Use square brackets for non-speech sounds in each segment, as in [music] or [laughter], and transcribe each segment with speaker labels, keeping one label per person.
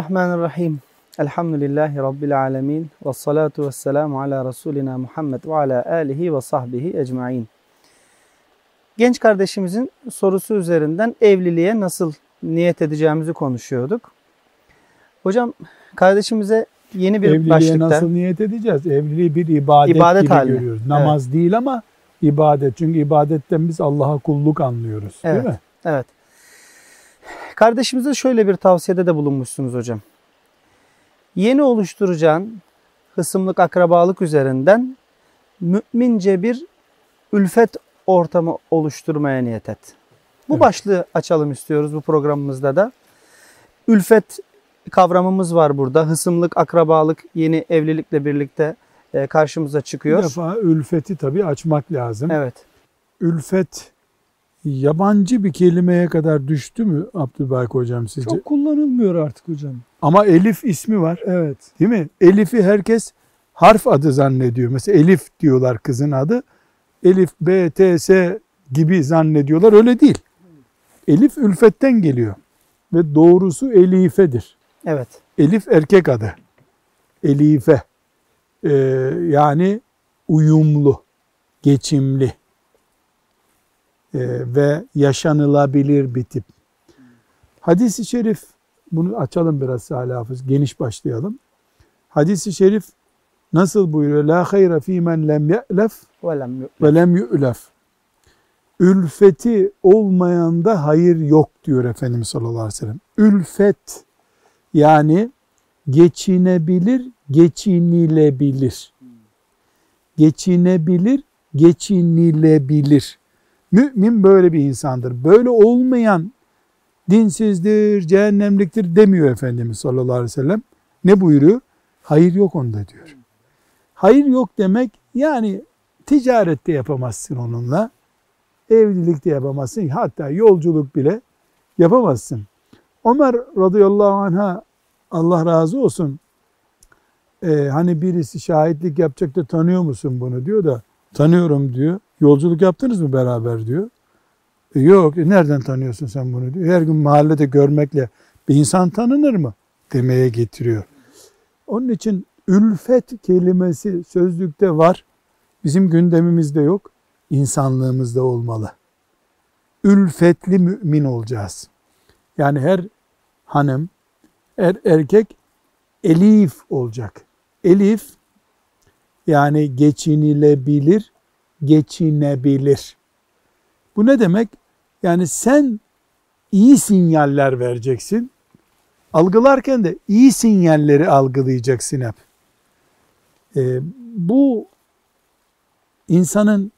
Speaker 1: Bismillahirrahmanirrahim. Elhamdülillahi Rabbil alemin. Ve salatu ve selamu ala Resulina Muhammed ve ala alihi ve sahbihi ecmain. Genç kardeşimizin sorusu üzerinden evliliğe nasıl niyet edeceğimizi konuşuyorduk. Hocam kardeşimize yeni bir
Speaker 2: Evliliğe
Speaker 1: başlıkta
Speaker 2: nasıl niyet edeceğiz? Evliliği bir ibadet,
Speaker 1: İbadet
Speaker 2: gibi
Speaker 1: haline.
Speaker 2: görüyoruz. Namaz değil ama ibadet. Çünkü ibadetten biz Allah'a kulluk anlıyoruz.
Speaker 1: Evet.
Speaker 2: Değil mi?
Speaker 1: Evet. Kardeşimize şöyle bir tavsiyede de bulunmuşsunuz hocam. Yeni oluşturacağın hısımlık akrabalık üzerinden mümince bir ülfet ortamı oluşturmaya niyet et. Bu
Speaker 2: Evet.
Speaker 1: başlığı açalım istiyoruz bu programımızda da. Ülfet kavramımız var burada. Hısımlık, akrabalık yeni evlilikle birlikte e, karşımıza
Speaker 2: Bir
Speaker 1: çıkıyor.
Speaker 2: defa ülfeti tabii açmak lazım.
Speaker 1: Evet.
Speaker 2: Ülfet yabancı bir kelimeye kadar düştü mü Abdülbaki hocam sizce?
Speaker 3: Çok kullanılmıyor artık hocam.
Speaker 2: Ama Elif ismi var.
Speaker 3: Evet.
Speaker 2: Değil mi? Elif'i herkes harf adı zannediyor. Mesela Elif diyorlar kızın adı. Elif, B, T, S gibi zannediyorlar. Öyle değil. Elif ülfetten geliyor. Ve doğrusu Elife'dir.
Speaker 1: Evet.
Speaker 2: Elif erkek adı. Elife. Ee, yani uyumlu, geçimli ve yaşanılabilir bir tip. Hadis-i şerif, bunu açalım biraz Salih Hafız, geniş başlayalım. Hadis-i şerif nasıl buyuruyor? La hayra fî men lem ye'lef ve lem yu'lef. Ülfeti olmayanda hayır yok diyor Efendimiz sallallahu aleyhi ve sellem. Ülfet yani geçinebilir, geçinilebilir. Geçinebilir, geçinilebilir. Mümin böyle bir insandır. Böyle olmayan dinsizdir, cehennemliktir demiyor Efendimiz sallallahu aleyhi ve sellem. Ne buyuruyor? Hayır yok onda diyor. Hayır yok demek yani ticarette yapamazsın onunla. Evlilikte yapamazsın. Hatta yolculuk bile yapamazsın. Ömer radıyallahu anh'a Allah razı olsun. Ee, hani birisi şahitlik yapacak da tanıyor musun bunu diyor da tanıyorum diyor. Yolculuk yaptınız mı beraber diyor. "E, yok. "E, nereden tanıyorsun sen bunu diyor. Her gün mahallede görmekle bir insan tanınır mı? Demeye getiriyor. Onun için ülfet kelimesi sözlükte var. Bizim gündemimizde yok. İnsanlığımızda olmalı. Ülfetli mümin olacağız. Yani her hanım, her erkek elif olacak. Elif yani geçinilebilir, geçinebilir. Bu ne demek? Yani sen iyi sinyaller vereceksin. Algılarken de iyi sinyalleri algılayacaksın hep. Ee, bu insanın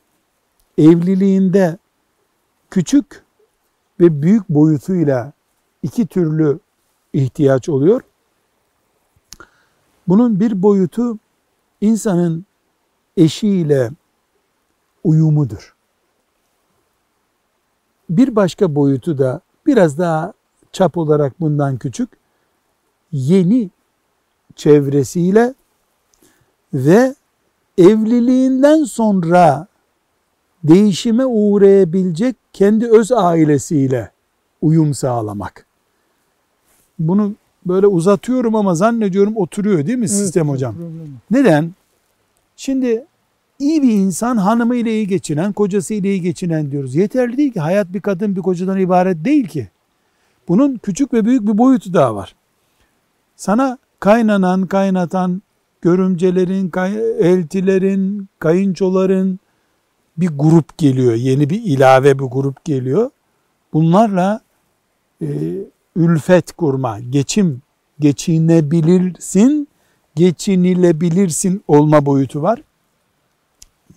Speaker 2: evliliğinde küçük ve büyük boyutuyla iki türlü ihtiyaç oluyor. Bunun bir boyutu insanın eşiyle uyumudur. Bir başka boyutu da biraz daha çap olarak bundan küçük yeni çevresiyle ve evliliğinden sonra değişime uğrayabilecek kendi öz ailesiyle uyum sağlamak. Bunu böyle uzatıyorum ama zannediyorum oturuyor değil mi sistem
Speaker 3: Evet,
Speaker 2: hocam?
Speaker 3: problem yok.
Speaker 2: Neden? Şimdi iyi bir insan hanımıyla iyi geçinen, kocasıyla iyi geçinen diyoruz. Yeterli değil ki. Hayat bir kadın bir kocadan ibaret değil ki. Bunun küçük ve büyük bir boyutu daha var. Sana kaynanan, kaynatan, görümcelerin, kay- eltilerin, kayınçoların bir grup geliyor. Yeni bir ilave bir grup geliyor. Bunlarla e, ülfet kurma, geçim, geçinebilirsin, geçinilebilirsin olma boyutu var.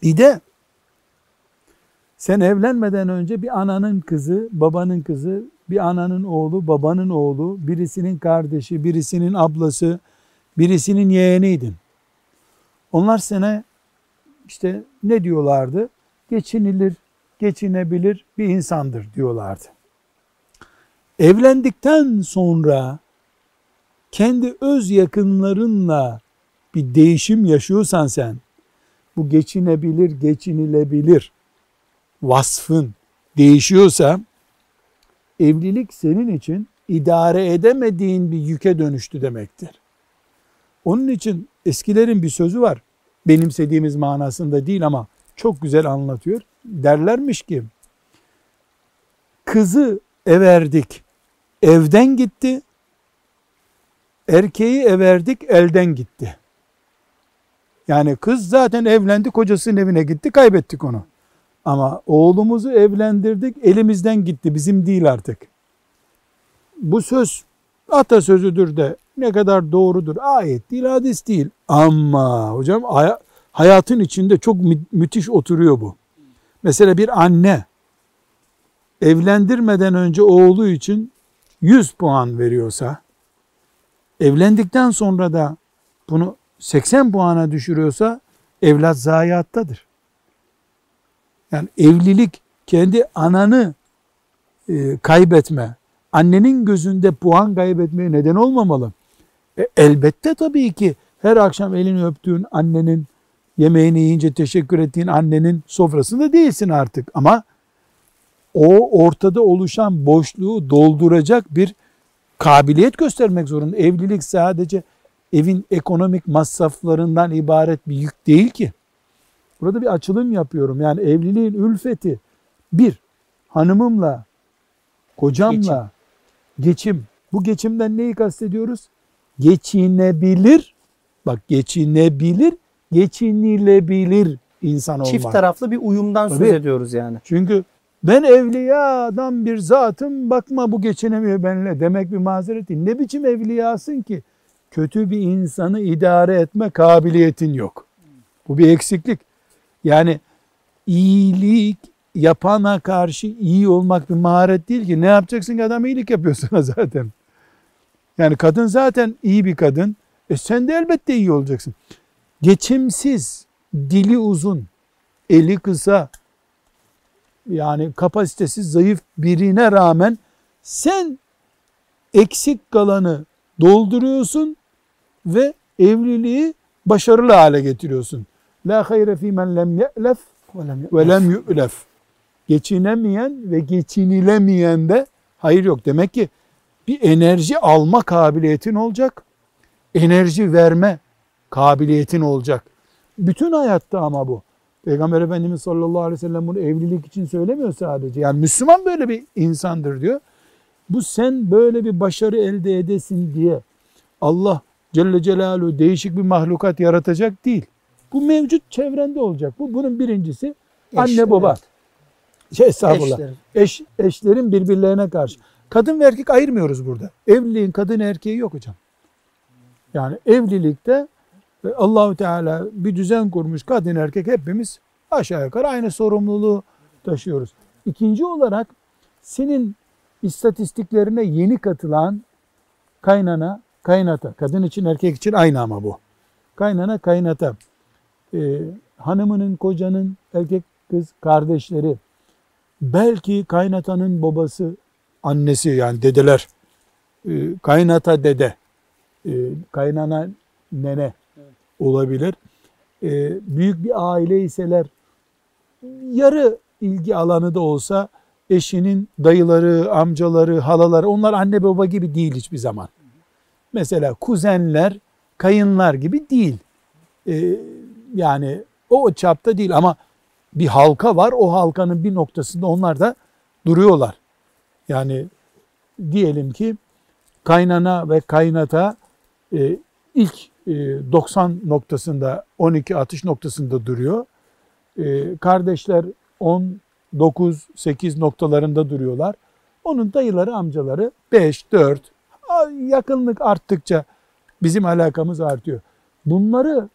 Speaker 2: Bir sen evlenmeden önce bir ananın kızı, babanın kızı, bir ananın oğlu, babanın oğlu, birisinin kardeşi, birisinin ablası, birisinin yeğeniydin. Onlar sana işte ne diyorlardı? Geçinilir, geçinebilir bir insandır diyorlardı. Evlendikten sonra kendi öz yakınlarınla bir değişim yaşıyorsan sen, bu geçinebilir, geçinilebilir vasfın değişiyorsa evlilik senin için idare edemediğin bir yüke dönüştü demektir. Onun için eskilerin bir sözü var. Benimsediğimiz manasında değil ama çok güzel anlatıyor. Derlermiş ki kızı everdik evden gitti. Erkeği everdik elden gitti. Yani kız zaten evlendi kocasının evine gitti kaybettik onu. Ama oğlumuzu evlendirdik elimizden gitti bizim değil artık. Bu söz atasözüdür de ne kadar doğrudur ayet değil hadis değil. Ama hocam hayatın içinde çok mü müthiş oturuyor bu. Mesela bir anne evlendirmeden önce oğlu için 100 puan veriyorsa evlendikten sonra da bunu 80 puana düşürüyorsa evlat zayiattadır. Yani evlilik kendi ananı e, kaybetme, annenin gözünde puan kaybetmeye neden olmamalı. E, elbette tabii ki her akşam elini öptüğün annenin, yemeğini yiyince teşekkür ettiğin annenin sofrasında değilsin artık. Ama o ortada oluşan boşluğu dolduracak bir kabiliyet göstermek zorunda. Evlilik sadece evin ekonomik masraflarından ibaret bir yük değil ki. Burada bir açılım yapıyorum. Yani evliliğin ülfeti bir, hanımımla, kocamla geçim. geçim. Bu geçimden neyi kastediyoruz? Geçinebilir, bak geçinebilir, geçinilebilir insan olmak.
Speaker 1: Çift taraflı bir uyumdan Tabii. söz ediyoruz yani.
Speaker 2: Çünkü ben evliyadan bir zatım bakma bu geçinemiyor benimle demek bir mazeret değil. Ne biçim evliyasın ki? Kötü bir insanı idare etme kabiliyetin yok. Bu bir eksiklik. Yani iyilik yapana karşı iyi olmak bir maharet değil ki. Ne yapacaksın ki adam iyilik yapıyor sana [laughs] zaten. Yani kadın zaten iyi bir kadın. E sen de elbette iyi olacaksın. Geçimsiz, dili uzun, eli kısa, yani kapasitesi zayıf birine rağmen sen eksik kalanı dolduruyorsun ve evliliği başarılı hale getiriyorsun. La hayre fi men lem ye'lef ve lem yu'lef. Geçinemeyen ve geçinilemeyen de hayır yok. Demek ki bir enerji alma kabiliyetin olacak. Enerji verme kabiliyetin olacak. Bütün hayatta ama bu. Peygamber Efendimiz sallallahu aleyhi ve sellem bunu evlilik için söylemiyor sadece. Yani Müslüman böyle bir insandır diyor. Bu sen böyle bir başarı elde edesin diye Allah Celle Celaluhu değişik bir mahlukat yaratacak değil. Bu mevcut çevrende olacak. Bu bunun birincisi Eşler, anne baba. Şey estağfurullah. Eşlerin. Eş, eşlerin birbirlerine karşı. Kadın ve erkek ayırmıyoruz burada. Evliliğin kadın erkeği yok hocam. Yani evlilikte Allahu Teala bir düzen kurmuş kadın erkek hepimiz aşağı yukarı aynı sorumluluğu taşıyoruz. İkinci olarak senin istatistiklerine yeni katılan kaynana, kaynata, kadın için erkek için aynı ama bu. Kaynana, kaynata, ee, hanımının, kocanın, erkek kız kardeşleri, belki kaynatanın babası, annesi yani dedeler, e, kaynata dede, e, kaynana nene, olabilir. E, büyük bir aile iseler yarı ilgi alanı da olsa eşinin dayıları, amcaları, halaları onlar anne baba gibi değil hiçbir zaman. Mesela kuzenler, kayınlar gibi değil. E, yani o çapta değil ama bir halka var. O halkanın bir noktasında onlar da duruyorlar. Yani diyelim ki kaynana ve kaynata e, ilk 90 e, noktasında 12 atış noktasında duruyor. E, kardeşler 10 9 8 noktalarında duruyorlar. Onun dayıları amcaları 5 4 yakınlık arttıkça bizim alakamız artıyor. Bunları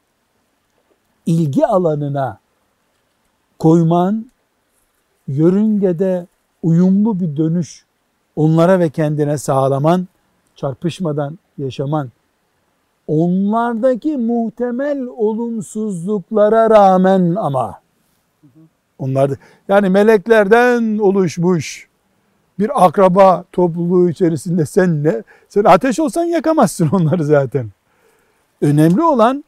Speaker 2: ilgi alanına koyman yörüngede uyumlu bir dönüş onlara ve kendine sağlaman, çarpışmadan yaşaman onlardaki muhtemel olumsuzluklara rağmen ama onlar yani meleklerden oluşmuş bir akraba topluluğu içerisinde sen ne? Sen ateş olsan yakamazsın [laughs] onları zaten. Önemli olan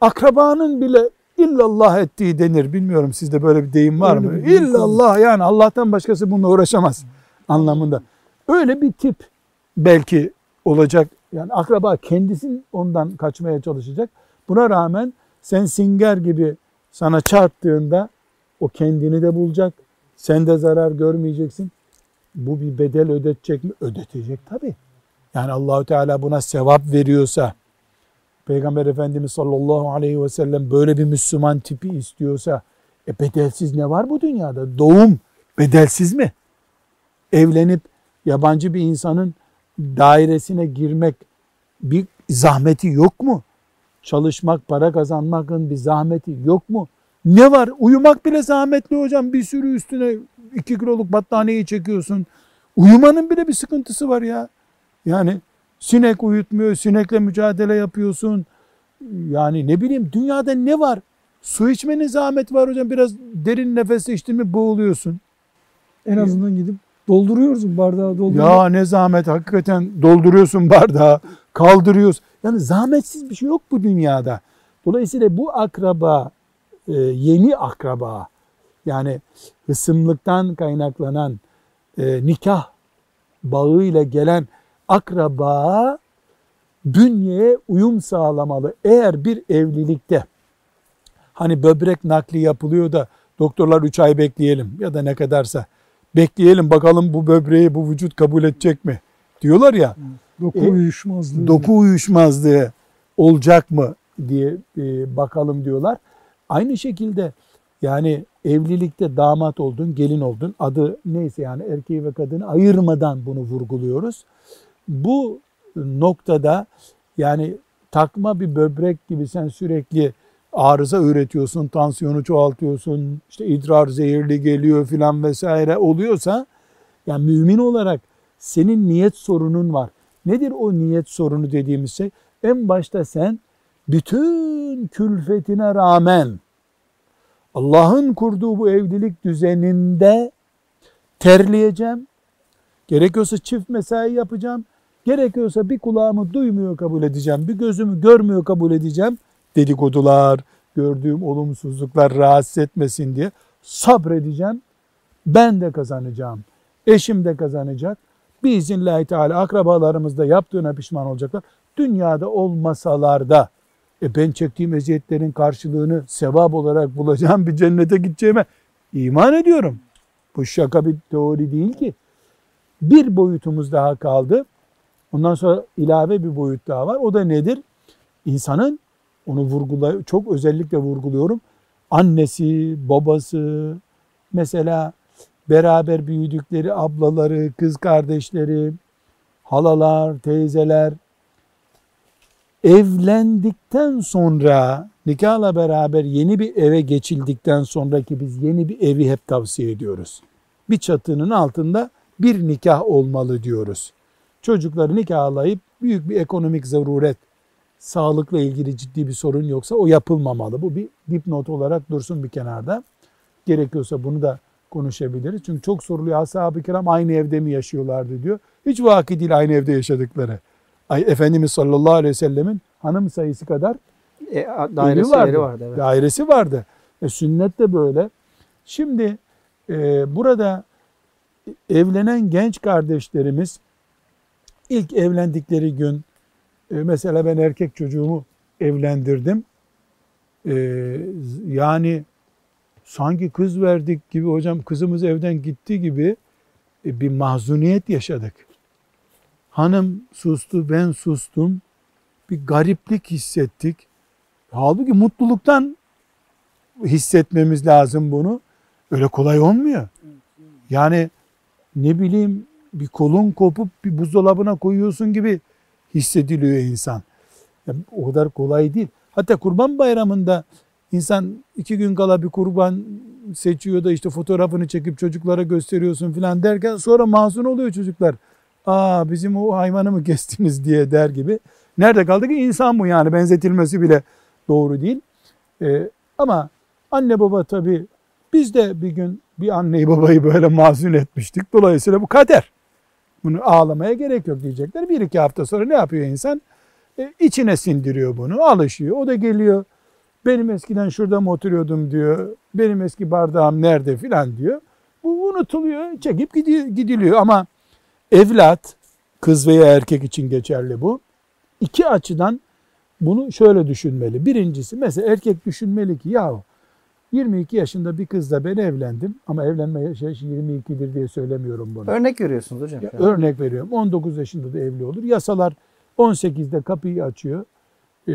Speaker 2: akrabanın bile illallah ettiği denir. Bilmiyorum sizde böyle bir deyim var mı? İllallah yani Allah'tan başkası bununla uğraşamaz anlamında. Öyle bir tip belki olacak. Yani akraba kendisin ondan kaçmaya çalışacak. Buna rağmen sen singer gibi sana çarptığında o kendini de bulacak. Sen de zarar görmeyeceksin. Bu bir bedel ödetecek mi? Ödetecek tabii. Yani Allahü Teala buna sevap veriyorsa, Peygamber Efendimiz sallallahu aleyhi ve sellem böyle bir Müslüman tipi istiyorsa, e bedelsiz ne var bu dünyada? Doğum bedelsiz mi? Evlenip yabancı bir insanın dairesine girmek bir zahmeti yok mu? Çalışmak, para kazanmakın bir zahmeti yok mu? Ne var? Uyumak bile zahmetli hocam. Bir sürü üstüne iki kiloluk battaniyeyi çekiyorsun. Uyumanın bile bir sıkıntısı var ya. Yani sinek uyutmuyor, sinekle mücadele yapıyorsun. Yani ne bileyim dünyada ne var? Su içmenin zahmet var hocam. Biraz derin nefes içtin mi boğuluyorsun.
Speaker 3: En azından gidip dolduruyorsun bardağı dolduruyorsun.
Speaker 2: Ya ne zahmet hakikaten dolduruyorsun bardağı, kaldırıyorsun. Yani zahmetsiz bir şey yok bu dünyada. Dolayısıyla bu akraba, e, yeni akraba, yani hısımlıktan kaynaklanan e, nikah bağıyla gelen akraba bünyeye uyum sağlamalı. Eğer bir evlilikte hani böbrek nakli yapılıyor da doktorlar 3 ay bekleyelim ya da ne kadarsa bekleyelim bakalım bu böbreği bu vücut kabul edecek mi diyorlar ya.
Speaker 3: Doku
Speaker 2: E,
Speaker 3: uyuşmazlığı.
Speaker 2: Doku uyuşmazlığı olacak mı diye e, bakalım diyorlar. Aynı şekilde yani evlilikte damat oldun, gelin oldun, adı neyse yani erkeği ve kadını ayırmadan bunu vurguluyoruz. Bu noktada yani takma bir böbrek gibi sen sürekli arıza üretiyorsun, tansiyonu çoğaltıyorsun, işte idrar zehirli geliyor filan vesaire oluyorsa yani mümin olarak senin niyet sorunun var. Nedir o niyet sorunu dediğimiz şey? En başta sen bütün külfetine rağmen Allah'ın kurduğu bu evlilik düzeninde terleyeceğim. Gerekiyorsa çift mesai yapacağım. Gerekiyorsa bir kulağımı duymuyor kabul edeceğim. Bir gözümü görmüyor kabul edeceğim. Dedikodular, gördüğüm olumsuzluklar rahatsız etmesin diye sabredeceğim. Ben de kazanacağım. Eşim de kazanacak. Biiznillahü Teala akrabalarımız da yaptığına pişman olacaklar. Dünyada olmasalar da e ben çektiğim eziyetlerin karşılığını sevap olarak bulacağım bir cennete gideceğime iman ediyorum. Bu şaka bir teori değil ki. Bir boyutumuz daha kaldı. Ondan sonra ilave bir boyut daha var. O da nedir? İnsanın onu vurgulay çok özellikle vurguluyorum. Annesi, babası, mesela beraber büyüdükleri ablaları, kız kardeşleri, halalar, teyzeler evlendikten sonra nikahla beraber yeni bir eve geçildikten sonraki biz yeni bir evi hep tavsiye ediyoruz. Bir çatının altında bir nikah olmalı diyoruz. Çocukları nikahlayıp büyük bir ekonomik zaruret, sağlıkla ilgili ciddi bir sorun yoksa o yapılmamalı. Bu bir dipnot olarak dursun bir kenarda. Gerekiyorsa bunu da konuşabiliriz. Çünkü çok soruluyor ashab-ı kiram aynı evde mi yaşıyorlardı diyor. Hiç vakit değil aynı evde yaşadıkları. Ay, Efendimiz sallallahu aleyhi ve sellemin hanım sayısı kadar
Speaker 1: E, dairesi
Speaker 2: vardı.
Speaker 1: vardı. Evet.
Speaker 2: dairesi vardı. E, sünnet de böyle. Şimdi e, burada evlenen genç kardeşlerimiz ilk evlendikleri gün e, mesela ben erkek çocuğumu evlendirdim. E, yani sanki kız verdik gibi hocam kızımız evden gitti gibi e, bir mahzuniyet yaşadık. Hanım sustu, ben sustum. Bir gariplik hissettik. Halbuki mutluluktan hissetmemiz lazım bunu. Öyle kolay olmuyor. Yani ne bileyim bir kolun kopup bir buzdolabına koyuyorsun gibi hissediliyor insan. Ya, o kadar kolay değil. Hatta kurban bayramında insan iki gün kala bir kurban seçiyor da işte fotoğrafını çekip çocuklara gösteriyorsun filan derken sonra mahzun oluyor çocuklar. Aa bizim o hayvanı mı kestiniz diye der gibi. Nerede kaldı ki insan bu yani benzetilmesi bile doğru değil. Ee, ama anne baba tabii biz de bir gün bir anneyi babayı böyle mahzun etmiştik. Dolayısıyla bu kader. Bunu ağlamaya gerek yok diyecekler. Bir iki hafta sonra ne yapıyor insan? E, içine sindiriyor bunu, alışıyor. O da geliyor. Benim eskiden şurada mı oturuyordum diyor. Benim eski bardağım nerede filan diyor. Bu unutuluyor, çekip gidiliyor. Ama evlat kız veya erkek için geçerli bu. İki açıdan bunu şöyle düşünmeli. Birincisi mesela erkek düşünmeli ki yahu 22 yaşında bir kızla ben evlendim ama evlenme yaşı 22'dir diye söylemiyorum bunu.
Speaker 1: Örnek görüyorsunuz hocam.
Speaker 2: Ya örnek veriyorum 19 yaşında da evli olur. Yasalar 18'de kapıyı açıyor. Ee,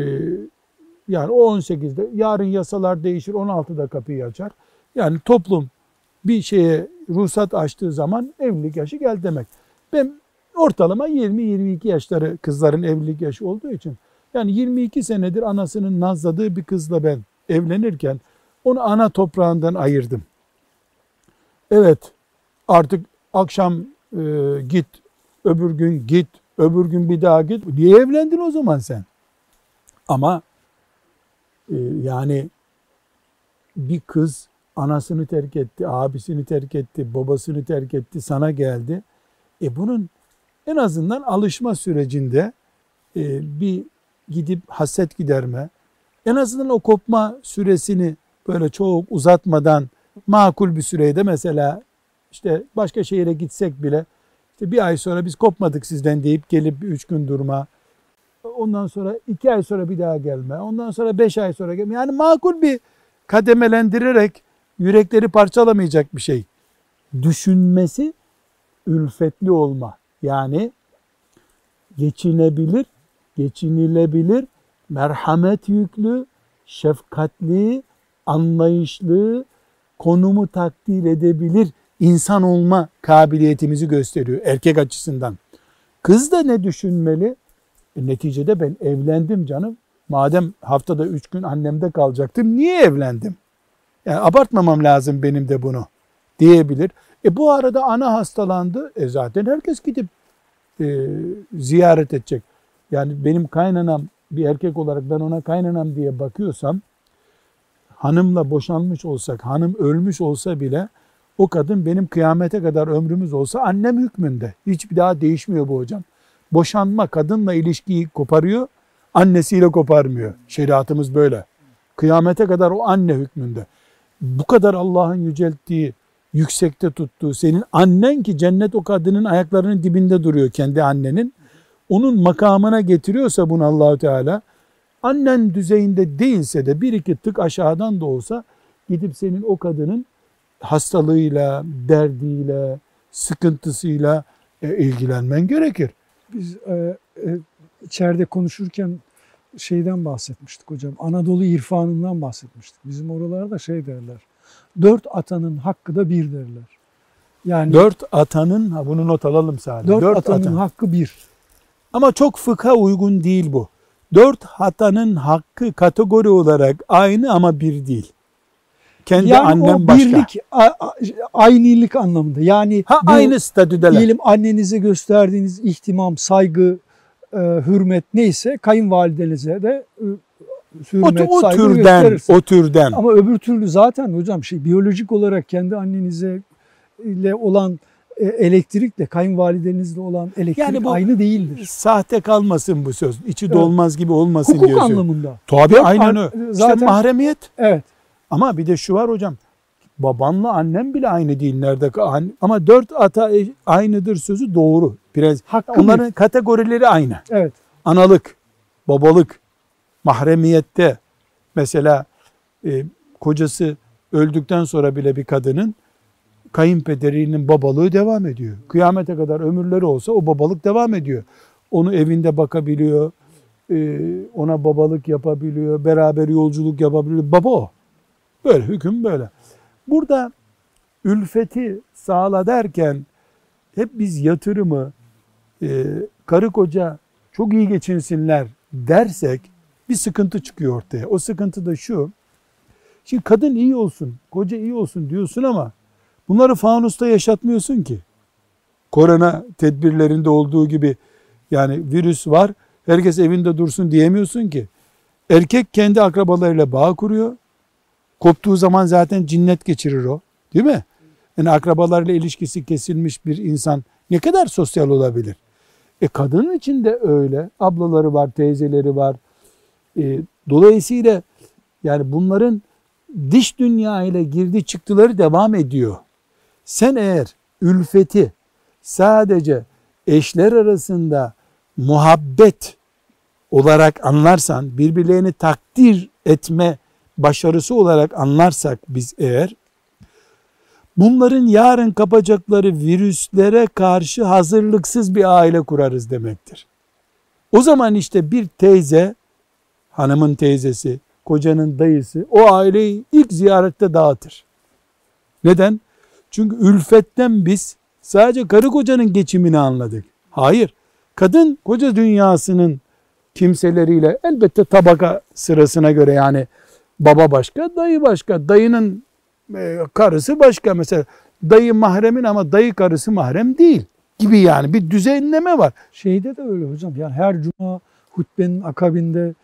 Speaker 2: yani o 18'de yarın yasalar değişir 16'da kapıyı açar. Yani toplum bir şeye ruhsat açtığı zaman evlilik yaşı gel demek. Ben ortalama 20-22 yaşları kızların evlilik yaşı olduğu için yani 22 senedir anasının nazladığı bir kızla ben evlenirken onu ana toprağından ayırdım. Evet artık akşam e, git, öbür gün git, öbür gün bir daha git. Niye evlendin o zaman sen? Ama e, yani bir kız anasını terk etti, abisini terk etti, babasını terk etti, sana geldi. E bunun en azından alışma sürecinde e, bir gidip haset giderme, en azından o kopma süresini böyle çok uzatmadan makul bir sürede mesela işte başka şehire gitsek bile işte bir ay sonra biz kopmadık sizden deyip gelip üç gün durma. Ondan sonra iki ay sonra bir daha gelme. Ondan sonra beş ay sonra gelme. Yani makul bir kademelendirerek yürekleri parçalamayacak bir şey. Düşünmesi ülfetli olma. Yani geçinebilir, geçinilebilir, merhamet yüklü, şefkatli, anlayışlı, konumu takdir edebilir insan olma kabiliyetimizi gösteriyor erkek açısından. Kız da ne düşünmeli? E, neticede ben evlendim canım. Madem haftada üç gün annemde kalacaktım niye evlendim? Yani abartmamam lazım benim de bunu diyebilir. E bu arada ana hastalandı. E zaten herkes gidip e, ziyaret edecek. Yani benim kaynanam bir erkek olarak ben ona kaynanam diye bakıyorsam hanımla boşanmış olsak, hanım ölmüş olsa bile o kadın benim kıyamete kadar ömrümüz olsa annem hükmünde. Hiçbir daha değişmiyor bu hocam. Boşanma kadınla ilişkiyi koparıyor, annesiyle koparmıyor. Şeriatımız böyle. Kıyamete kadar o anne hükmünde. Bu kadar Allah'ın yücelttiği, yüksekte tuttuğu senin annen ki cennet o kadının ayaklarının dibinde duruyor kendi annenin. Onun makamına getiriyorsa bunu Allahü Teala annen düzeyinde değilse de bir iki tık aşağıdan da olsa gidip senin o kadının hastalığıyla, derdiyle, sıkıntısıyla e, ilgilenmen gerekir.
Speaker 3: Biz e, e, içeride konuşurken şeyden bahsetmiştik hocam. Anadolu irfanından bahsetmiştik. Bizim oralarda şey derler. Dört atanın hakkı da bir derler.
Speaker 2: Yani dört atanın, ha bunu not alalım sadece.
Speaker 3: Dört, dört atanın atan. hakkı bir.
Speaker 2: Ama çok fıkha uygun değil bu. Dört hatanın hakkı kategori olarak aynı ama bir değil.
Speaker 3: Kendi yani annem o başka. birlik, aynılık anlamında. Yani
Speaker 2: ha, bu, aynı statüdeler.
Speaker 3: Diyelim annenize gösterdiğiniz ihtimam, saygı, e, hürmet neyse kayınvalidenize de e, hürmet, o, o
Speaker 2: türden, o türden.
Speaker 3: Ama öbür türlü zaten hocam şey biyolojik olarak kendi annenize ile olan e, elektrikle kayınvalidenizle olan elektrik yani bu aynı değildir.
Speaker 2: Sahte kalmasın bu söz. İçi evet. dolmaz gibi olmasın
Speaker 3: Hukuk diyorsun. anlamında.
Speaker 2: Tabii aynen öyle. Zaten, işte mahremiyet.
Speaker 3: Evet.
Speaker 2: Ama bir de şu var hocam. Babanla annem bile aynı değil nerede ama dört ata e, aynıdır sözü doğru. Biraz Hakkı onların bir. kategorileri aynı.
Speaker 3: Evet.
Speaker 2: Analık, babalık, mahremiyette mesela e, kocası öldükten sonra bile bir kadının kayınpederinin babalığı devam ediyor. Kıyamete kadar ömürleri olsa o babalık devam ediyor. Onu evinde bakabiliyor, e, ona babalık yapabiliyor, beraber yolculuk yapabiliyor. Baba o. Böyle hüküm böyle. Burada ülfeti sağla derken hep biz yatırımı e, karı koca çok iyi geçinsinler dersek bir sıkıntı çıkıyor ortaya. O sıkıntı da şu. Şimdi kadın iyi olsun, koca iyi olsun diyorsun ama bunları fanusta yaşatmıyorsun ki. Korona tedbirlerinde olduğu gibi yani virüs var, herkes evinde dursun diyemiyorsun ki. Erkek kendi akrabalarıyla bağ kuruyor. Koptuğu zaman zaten cinnet geçirir o. Değil mi? Yani akrabalarla ilişkisi kesilmiş bir insan ne kadar sosyal olabilir? E kadının için de öyle. Ablaları var, teyzeleri var. E, dolayısıyla yani bunların dış dünya ile girdi çıktıları devam ediyor. Sen eğer ülfeti sadece eşler arasında muhabbet olarak anlarsan, birbirlerini takdir etme başarısı olarak anlarsak biz eğer, bunların yarın kapacakları virüslere karşı hazırlıksız bir aile kurarız demektir. O zaman işte bir teyze, hanımın teyzesi, kocanın dayısı o aileyi ilk ziyarette dağıtır. Neden? Çünkü ülfetten biz sadece karı kocanın geçimini anladık. Hayır. Kadın koca dünyasının kimseleriyle elbette tabaka sırasına göre yani baba başka, dayı başka. Dayının e, karısı başka mesela. Dayı mahremin ama dayı karısı mahrem değil gibi yani bir düzenleme var.
Speaker 3: Şeyde de öyle hocam. Yani her cuma hutbenin akabinde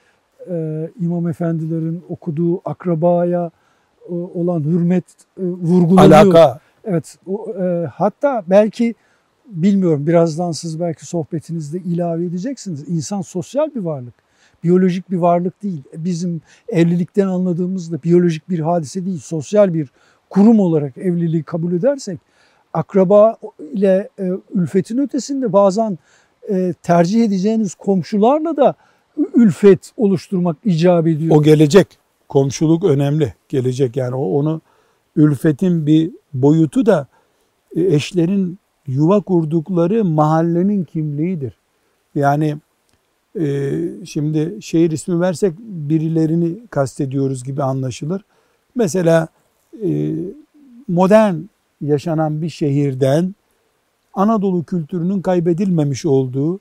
Speaker 3: e, imam efendilerin okuduğu akrabaya e, olan hürmet e, vurgulanıyor.
Speaker 2: Alaka.
Speaker 3: Evet. O, e, hatta belki bilmiyorum birazdan siz belki sohbetinizde ilave edeceksiniz. İnsan sosyal bir varlık. Biyolojik bir varlık değil. Bizim evlilikten anladığımızda biyolojik bir hadise değil. Sosyal bir kurum olarak evliliği kabul edersek akraba ile e, ülfetin ötesinde bazen e, tercih edeceğiniz komşularla da ülfet oluşturmak icap ediyor.
Speaker 2: O gelecek. Komşuluk önemli. Gelecek yani o onu ülfetin bir boyutu da e, eşlerin yuva kurdukları mahallenin kimliğidir. Yani e, şimdi şehir ismi versek birilerini kastediyoruz gibi anlaşılır. Mesela e, modern yaşanan bir şehirden Anadolu kültürünün kaybedilmemiş olduğu,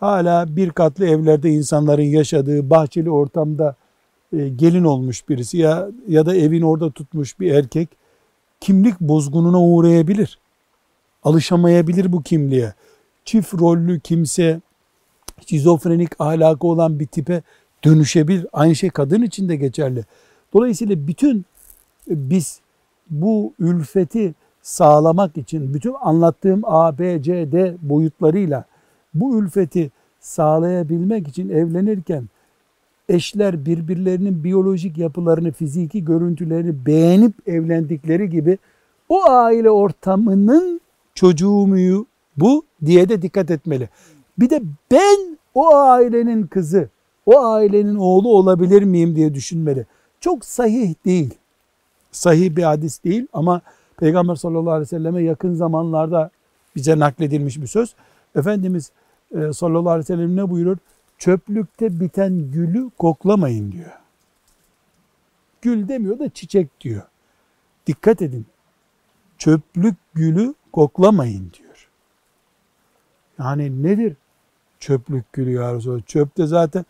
Speaker 2: hala bir katlı evlerde insanların yaşadığı bahçeli ortamda e, gelin olmuş birisi ya ya da evin orada tutmuş bir erkek kimlik bozgununa uğrayabilir. Alışamayabilir bu kimliğe. Çift rollü kimse şizofrenik ahlakı olan bir tipe dönüşebilir. Aynı şey kadın için de geçerli. Dolayısıyla bütün e, biz bu ülfeti sağlamak için bütün anlattığım A, B, C, D boyutlarıyla bu ülfeti sağlayabilmek için evlenirken eşler birbirlerinin biyolojik yapılarını, fiziki görüntülerini beğenip evlendikleri gibi o aile ortamının çocuğu muyu bu diye de dikkat etmeli. Bir de ben o ailenin kızı, o ailenin oğlu olabilir miyim diye düşünmeli. Çok sahih değil. Sahih bir hadis değil ama Peygamber sallallahu aleyhi ve selleme yakın zamanlarda bize nakledilmiş bir söz. Efendimiz e, sallallahu aleyhi ve sellem ne buyurur? Çöplükte biten gülü koklamayın diyor. Gül demiyor da çiçek diyor. Dikkat edin. Çöplük gülü koklamayın diyor. Yani nedir çöplük gülü ya Resulallah? Çöpte zaten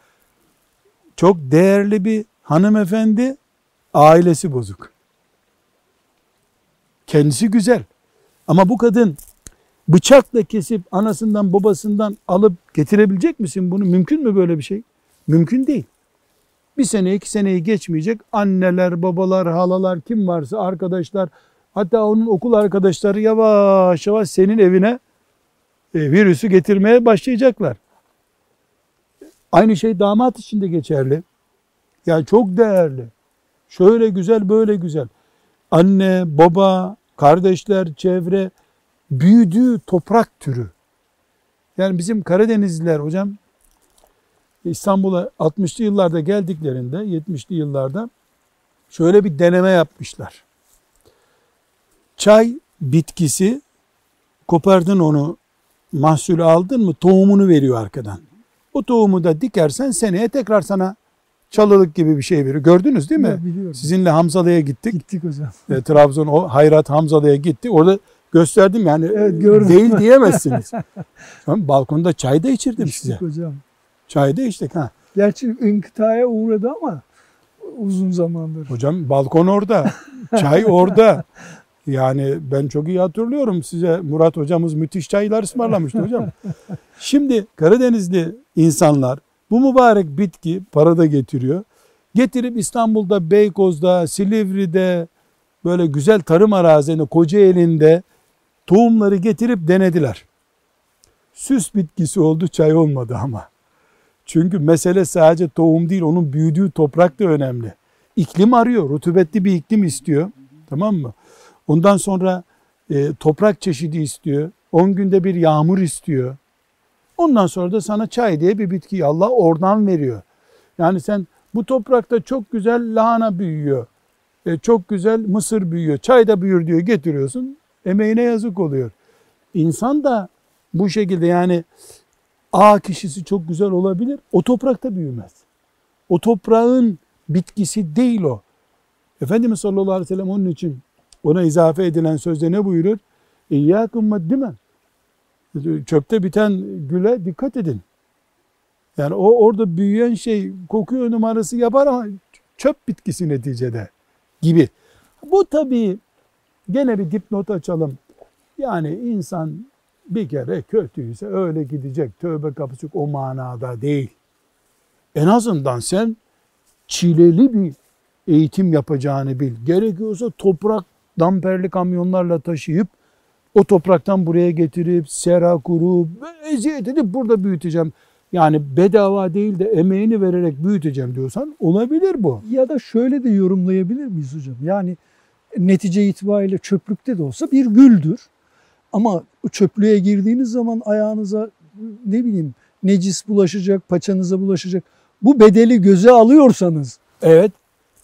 Speaker 2: çok değerli bir hanımefendi ailesi bozuk. Kendisi güzel. Ama bu kadın bıçakla kesip anasından babasından alıp getirebilecek misin bunu? Mümkün mü böyle bir şey? Mümkün değil. Bir sene iki seneyi geçmeyecek anneler, babalar, halalar kim varsa arkadaşlar hatta onun okul arkadaşları yavaş yavaş senin evine e, virüsü getirmeye başlayacaklar. Aynı şey damat için de geçerli. Yani çok değerli. Şöyle güzel böyle güzel. Anne, baba, kardeşler, çevre büyüdüğü toprak türü. Yani bizim Karadenizliler hocam İstanbul'a 60'lı yıllarda geldiklerinde 70'li yıllarda şöyle bir deneme yapmışlar. Çay bitkisi kopardın onu mahsul aldın mı tohumunu veriyor arkadan. O tohumu da dikersen seneye tekrar sana çalılık gibi bir şey veriyor. Gördünüz değil mi?
Speaker 3: Ya, biliyorum.
Speaker 2: Sizinle Hamzalı'ya gittik.
Speaker 3: Gittik hocam.
Speaker 2: E, Trabzon o Hayrat Hamzalı'ya gittik. Orada gösterdim yani
Speaker 3: Evet, gördüm.
Speaker 2: değil diyemezsiniz. [laughs] Tamam, balkonda çay da içirdim
Speaker 3: İçtik
Speaker 2: size.
Speaker 3: hocam.
Speaker 2: Çay da içtik ha.
Speaker 3: Gerçi inkıtaya uğradı ama uzun zamandır.
Speaker 2: Hocam balkon orada. Çay orada. [laughs] Yani ben çok iyi hatırlıyorum size Murat hocamız müthiş çaylar ısmarlamıştı hocam. [laughs] Şimdi Karadenizli insanlar bu mübarek bitki para da getiriyor. Getirip İstanbul'da, Beykoz'da, Silivri'de böyle güzel tarım arazilerinde, Kocaeli'nde tohumları getirip denediler. Süs bitkisi oldu, çay olmadı ama. Çünkü mesele sadece tohum değil, onun büyüdüğü toprak da önemli. İklim arıyor, rutubetli bir iklim istiyor. Tamam mı? Ondan sonra e, toprak çeşidi istiyor. 10 günde bir yağmur istiyor. Ondan sonra da sana çay diye bir bitkiyi Allah oradan veriyor. Yani sen bu toprakta çok güzel lahana büyüyor. E, çok güzel mısır büyüyor. Çay da büyür diyor getiriyorsun. Emeğine yazık oluyor. İnsan da bu şekilde yani A kişisi çok güzel olabilir. O toprakta büyümez. O toprağın bitkisi değil o. Efendimiz sallallahu aleyhi ve sellem onun için ona izafe edilen sözde ne buyurur? İyyâkum meddimen. Çöpte biten güle dikkat edin. Yani o orada büyüyen şey kokuyor numarası yapar ama çöp bitkisi neticede gibi. Bu tabii gene bir dipnot açalım. Yani insan bir kere kötüyse öyle gidecek. Tövbe kapısı o manada değil. En azından sen çileli bir eğitim yapacağını bil. Gerekiyorsa toprak damperli kamyonlarla taşıyıp o topraktan buraya getirip sera kurup eziyet edip burada büyüteceğim. Yani bedava değil de emeğini vererek büyüteceğim diyorsan olabilir bu.
Speaker 3: Ya da şöyle de yorumlayabilir miyiz hocam? Yani netice itibariyle çöplükte de olsa bir güldür. Ama çöplüğe girdiğiniz zaman ayağınıza ne bileyim necis bulaşacak, paçanıza bulaşacak. Bu bedeli göze alıyorsanız.
Speaker 2: Evet.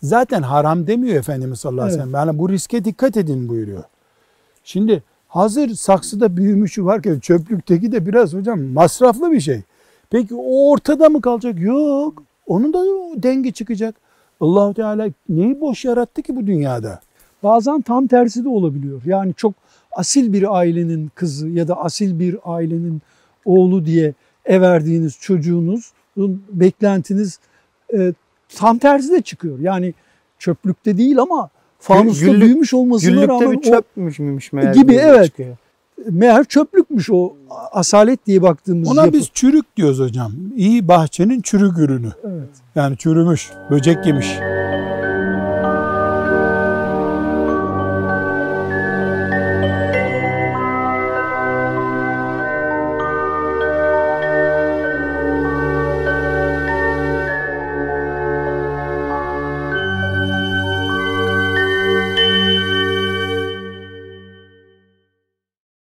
Speaker 2: Zaten haram demiyor Efendimiz sallallahu aleyhi ve sellem. Yani bu riske dikkat edin buyuruyor. Şimdi hazır saksıda büyümüşü varken çöplükteki de biraz hocam masraflı bir şey. Peki o ortada mı kalacak? Yok. Onun da denge çıkacak. Allahu Teala neyi boş yarattı ki bu dünyada?
Speaker 3: Bazen tam tersi de olabiliyor. Yani çok asil bir ailenin kızı ya da asil bir ailenin oğlu diye ev verdiğiniz çocuğunuzun beklentiniz e, tam tersi de çıkıyor. Yani çöplükte değil ama fanusta
Speaker 1: Güllük-
Speaker 3: büyümüş olmasına
Speaker 1: Güllükte
Speaker 3: rağmen
Speaker 1: bir
Speaker 3: o
Speaker 1: çöpmüş müymüş meğer
Speaker 3: Gibi, evet.
Speaker 1: çıkıyor.
Speaker 3: meğer çöplükmüş o asalet diye baktığımız
Speaker 2: Ona
Speaker 3: yapı.
Speaker 2: biz çürük diyoruz hocam. İyi bahçenin çürük ürünü.
Speaker 3: Evet.
Speaker 2: Yani çürümüş, böcek yemiş.